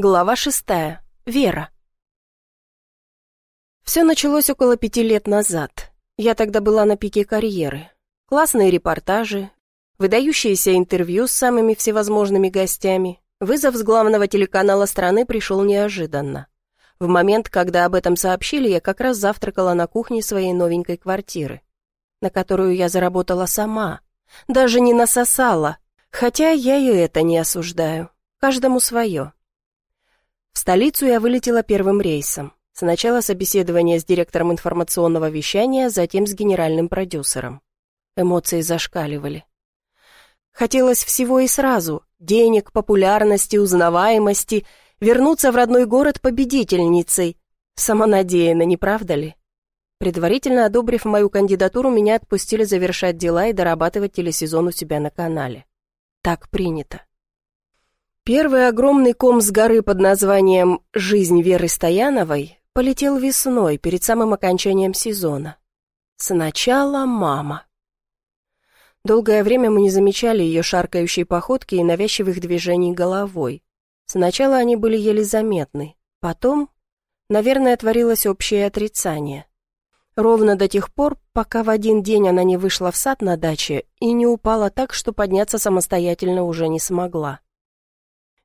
Глава шестая. Вера. Все началось около пяти лет назад. Я тогда была на пике карьеры. Классные репортажи, выдающиеся интервью с самыми всевозможными гостями. Вызов с главного телеканала страны пришел неожиданно. В момент, когда об этом сообщили, я как раз завтракала на кухне своей новенькой квартиры, на которую я заработала сама. Даже не насосала, хотя я и это не осуждаю. Каждому свое. В столицу я вылетела первым рейсом. Сначала собеседование с директором информационного вещания, затем с генеральным продюсером. Эмоции зашкаливали. Хотелось всего и сразу – денег, популярности, узнаваемости, вернуться в родной город победительницей. Самонадеянно, не правда ли? Предварительно одобрив мою кандидатуру, меня отпустили завершать дела и дорабатывать телесезон у себя на канале. Так принято. Первый огромный ком с горы под названием «Жизнь Веры Стояновой» полетел весной, перед самым окончанием сезона. Сначала мама. Долгое время мы не замечали ее шаркающей походки и навязчивых движений головой. Сначала они были еле заметны, потом, наверное, творилось общее отрицание. Ровно до тех пор, пока в один день она не вышла в сад на даче и не упала так, что подняться самостоятельно уже не смогла.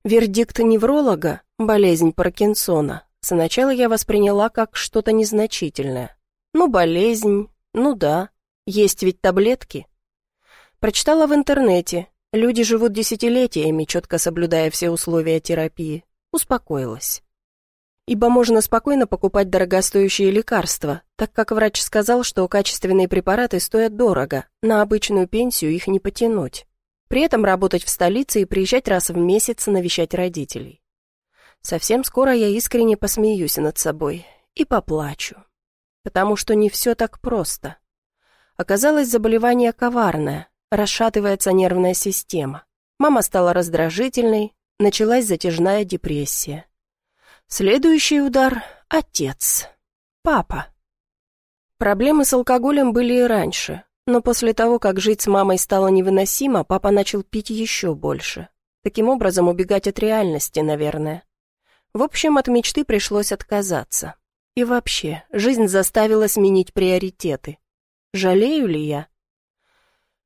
Вердикт невролога, болезнь Паркинсона, сначала я восприняла как что-то незначительное. Ну, болезнь, ну да, есть ведь таблетки. Прочитала в интернете, люди живут десятилетиями, четко соблюдая все условия терапии. Успокоилась. Ибо можно спокойно покупать дорогостоящие лекарства, так как врач сказал, что качественные препараты стоят дорого, на обычную пенсию их не потянуть. При этом работать в столице и приезжать раз в месяц навещать родителей. Совсем скоро я искренне посмеюсь над собой и поплачу. Потому что не все так просто. Оказалось, заболевание коварное, расшатывается нервная система. Мама стала раздражительной, началась затяжная депрессия. Следующий удар — отец. Папа. Проблемы с алкоголем были и раньше, но после того, как жить с мамой стало невыносимо, папа начал пить еще больше. Таким образом, убегать от реальности, наверное. В общем, от мечты пришлось отказаться. И вообще, жизнь заставила сменить приоритеты. Жалею ли я?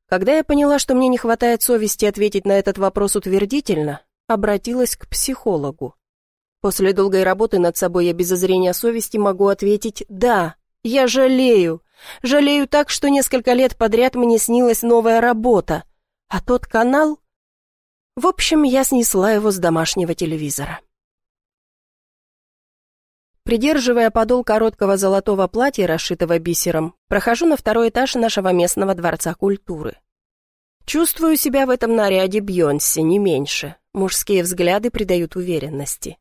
Когда я поняла, что мне не хватает совести ответить на этот вопрос утвердительно, обратилась к психологу. После долгой работы над собой я без зазрения совести могу ответить «да», я жалею. Жалею так, что несколько лет подряд мне снилась новая работа. А тот канал... В общем, я снесла его с домашнего телевизора. Придерживая подол короткого золотого платья, расшитого бисером, прохожу на второй этаж нашего местного дворца культуры. Чувствую себя в этом наряде Бьонси, не меньше. Мужские взгляды придают уверенности.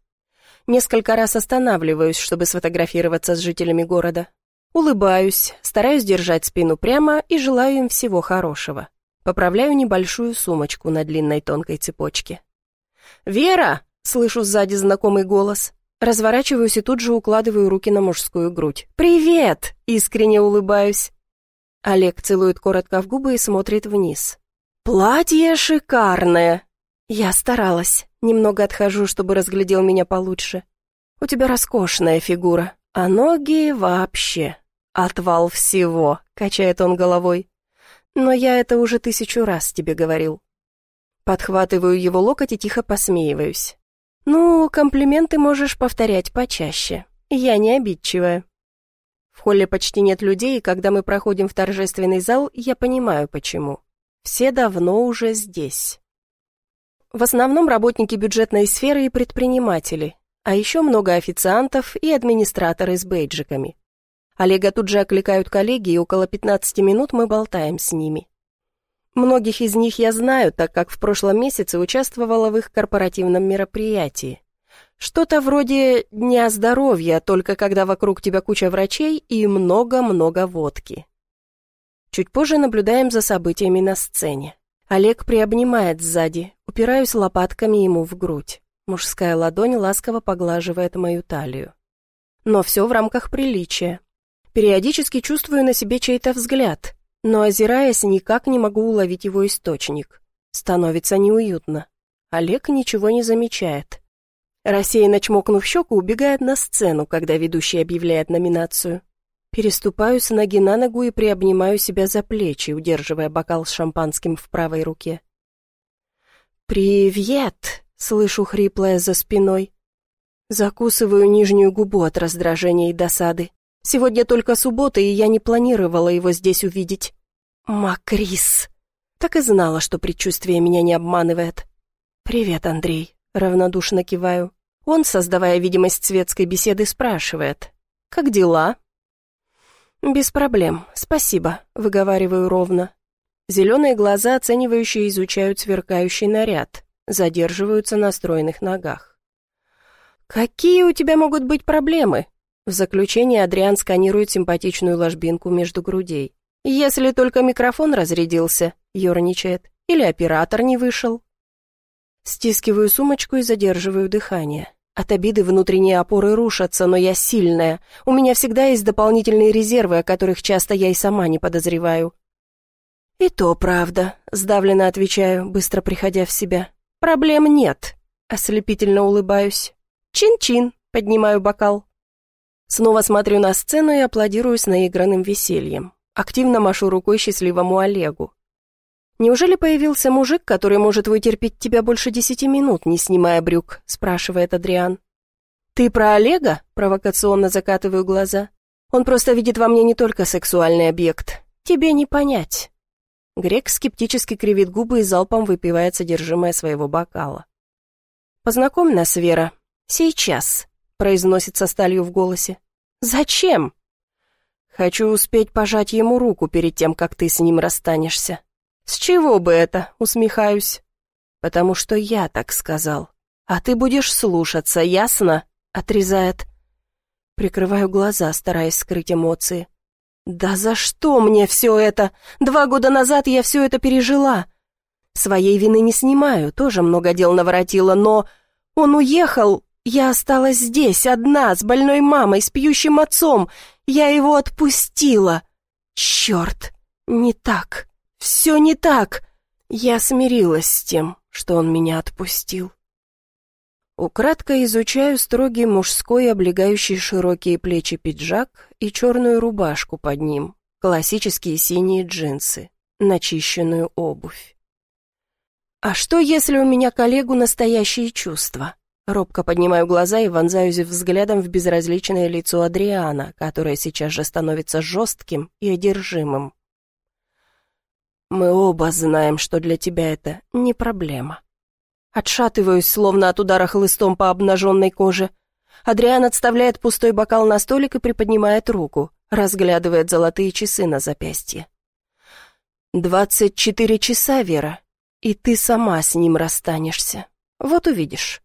Несколько раз останавливаюсь, чтобы сфотографироваться с жителями города. Улыбаюсь, стараюсь держать спину прямо и желаю им всего хорошего. Поправляю небольшую сумочку на длинной тонкой цепочке. «Вера!» — слышу сзади знакомый голос. Разворачиваюсь и тут же укладываю руки на мужскую грудь. «Привет!» — искренне улыбаюсь. Олег целует коротко в губы и смотрит вниз. «Платье шикарное!» Я старалась. Немного отхожу, чтобы разглядел меня получше. «У тебя роскошная фигура, а ноги вообще...» «Отвал всего», — качает он головой. «Но я это уже тысячу раз тебе говорил». Подхватываю его локоть и тихо посмеиваюсь. «Ну, комплименты можешь повторять почаще. Я не обидчивая». В холле почти нет людей, и когда мы проходим в торжественный зал, я понимаю, почему. Все давно уже здесь. В основном работники бюджетной сферы и предприниматели, а еще много официантов и администраторы с бейджиками. Олега тут же окликают коллеги, и около 15 минут мы болтаем с ними. Многих из них я знаю, так как в прошлом месяце участвовала в их корпоративном мероприятии. Что-то вроде Дня здоровья, только когда вокруг тебя куча врачей и много-много водки. Чуть позже наблюдаем за событиями на сцене. Олег приобнимает сзади, упираюсь лопатками ему в грудь. Мужская ладонь ласково поглаживает мою талию. Но все в рамках приличия. Периодически чувствую на себе чей-то взгляд, но, озираясь, никак не могу уловить его источник. Становится неуютно. Олег ничего не замечает. Рассеянно чмокнув щеку, убегает на сцену, когда ведущий объявляет номинацию. Переступаю с ноги на ногу и приобнимаю себя за плечи, удерживая бокал с шампанским в правой руке. «Привет!» — слышу хриплое за спиной. Закусываю нижнюю губу от раздражения и досады. Сегодня только суббота, и я не планировала его здесь увидеть. Макрис. Так и знала, что предчувствие меня не обманывает. «Привет, Андрей», — равнодушно киваю. Он, создавая видимость светской беседы, спрашивает. «Как дела?» «Без проблем, спасибо», — выговариваю ровно. Зеленые глаза, оценивающие, изучают сверкающий наряд, задерживаются на стройных ногах. «Какие у тебя могут быть проблемы?» В заключение Адриан сканирует симпатичную ложбинку между грудей. «Если только микрофон разрядился», — ерничает, «или оператор не вышел». Стискиваю сумочку и задерживаю дыхание. От обиды внутренние опоры рушатся, но я сильная. У меня всегда есть дополнительные резервы, о которых часто я и сама не подозреваю. «И то правда», — сдавленно отвечаю, быстро приходя в себя. «Проблем нет», — ослепительно улыбаюсь. «Чин-чин», — поднимаю бокал. Снова смотрю на сцену и аплодирую с наигранным весельем. Активно машу рукой счастливому Олегу. «Неужели появился мужик, который может вытерпеть тебя больше десяти минут, не снимая брюк?» — спрашивает Адриан. «Ты про Олега?» — провокационно закатываю глаза. «Он просто видит во мне не только сексуальный объект. Тебе не понять». Грек скептически кривит губы и залпом выпивает содержимое своего бокала. «Познакомь нас, Вера. Сейчас», произносит со сталью в голосе. «Зачем?» «Хочу успеть пожать ему руку перед тем, как ты с ним расстанешься». «С чего бы это?» — усмехаюсь. «Потому что я так сказал. А ты будешь слушаться, ясно?» — отрезает. Прикрываю глаза, стараясь скрыть эмоции. «Да за что мне все это? Два года назад я все это пережила. Своей вины не снимаю, тоже много дел наворотила, но он уехал, я осталась здесь, одна, с больной мамой, с пьющим отцом. Я его отпустила. Черт, не так. Все не так. Я смирилась с тем, что он меня отпустил. Украдко изучаю строгий мужской, облегающий широкие плечи пиджак и черную рубашку под ним, классические синие джинсы, начищенную обувь. А что, если у меня коллегу настоящие чувства? Робко поднимаю глаза и вонзаюсь взглядом в безразличное лицо Адриана, которое сейчас же становится жестким и одержимым. «Мы оба знаем, что для тебя это не проблема». Отшатываюсь, словно от удара хлыстом по обнаженной коже. Адриан отставляет пустой бокал на столик и приподнимает руку, разглядывает золотые часы на запястье. «Двадцать четыре часа, Вера, и ты сама с ним расстанешься. Вот увидишь».